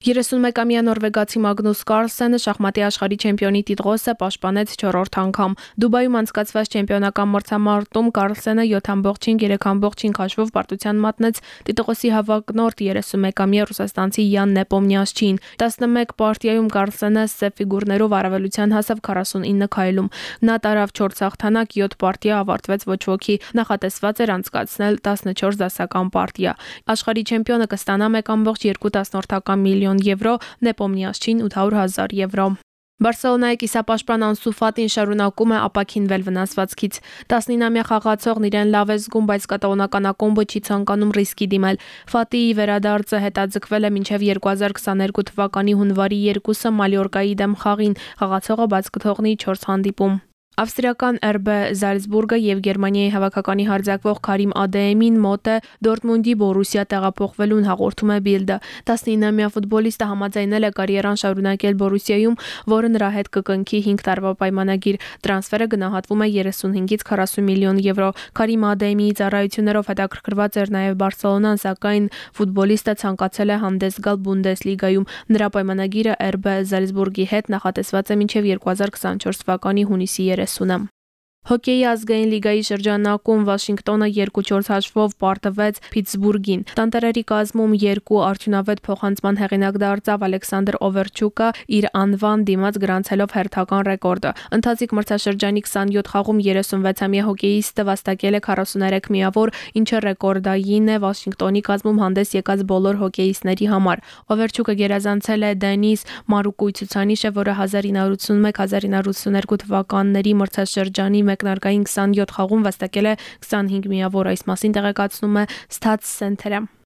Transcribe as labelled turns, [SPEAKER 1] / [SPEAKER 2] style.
[SPEAKER 1] 31-ամյա նորվեգացի Մագնուս Կարլսենը շախմատի աշխարհի չեմպիոնի տիտղոսը պաշտպանեց 4-րդ անգամ։ Դուբայում անցկացված չեմպիոնական մրցամարտում Կարլսենը 7-5 քաշվով պարտության մատնեց տիտղոսի հավակնորդ 31-ամյա ռուսաստանցի Յան Նեպոմնյասչին։ 11 պարտիայում Կարլսենը սև ֆիգուրներով առավելության հասավ 49 քայլում։ Նա տարավ 4 հաղթանակ, 7 պարտիա ավարտվեց ոչ ոքի։ Նախատեսված էր անցկացնել 14 դասական պարտիա։ Աշխարհի չեմպիոնը կստանա 1.2 միլիոն միլիոն եվրո, Նեպոմնիասչին 800 հազար եվրո։ Բարսելոնայի կիսապաշտպան Անսու Ֆատին շարունակում է ապակինվել վնասվածքից։ 19-ամյա խաղացողն իրեն լավ է զգում, բայց կատալոնական ակումբը չի ցանկանում ռիսկի դիմել։ Ֆատիի վերադարձը հետաձգվել է մինչև 2022 թվականի հունվարի 2-ը Մալյորկայի դեմ խաղին։ Խաղացողը բաց կթողնի 4 հանդիպում։ Ավստրիական RB Զալցբուրգը եւ Գերմանիայի հավաքականի հարձակվող Քարիմ Ադեեմին մոտ է Դորտմունդի Բորուսիա տեղափոխվելուն հաղորդում է Բիլդը։ 19-ամյա ֆուտբոլիստը համաձայնել է կարիերան շարունակել Բորուսիայում, որը նրա հետ կկնքի 5 տարվա պայմանագիր։ Տրանսֆերը գնահատվում է 35-ից 40 միլիոն եվրո։ Քարիմ Ադեեմիի ծառայություններով հետաքրքրված էր նաեւ Բարսելոնան, սակայն ֆուտբոլիստը ցանկացել է հանդես գալ Բունդեսլիգայում։ Նրա պայմանագիրը RB Զալցբուրգի հետ նախատեսված է մինչև 2024 թվականի հունիսի 30 сунам Հոկեյի ազգային լիգայի շրջանակում Վաշինգտոնը 2-4 հաշվով պարտվեց Փիթսբուրգին։ Տանտերերի կազմում երկու արդյունավետ փոխանցման հեղինակ դարձավ Ալեքսանդր Օվերչուկը իր անվան դիմաց գրանցելով հերթական ռեկորդը։ Ընթացիկ մրցաշրջանի 27 խաղում 36-ամյա հոկեյիստը վաստակել է 43 միավոր, ինչը ռեկորդային է Վաշինգտոնի կազմում հանդես եկած բոլոր հոկեյիստների համար։ Օվերչուկը գերազանցել է Դենիս Մարուկույ ցուցանիշը, որը 1981-1982 թվականների մրցաշրջանի մեկնարկային 27 խաղում վաստակել է 25 միավոր, այս մասին տեղեկացնում է Stats Center-ը։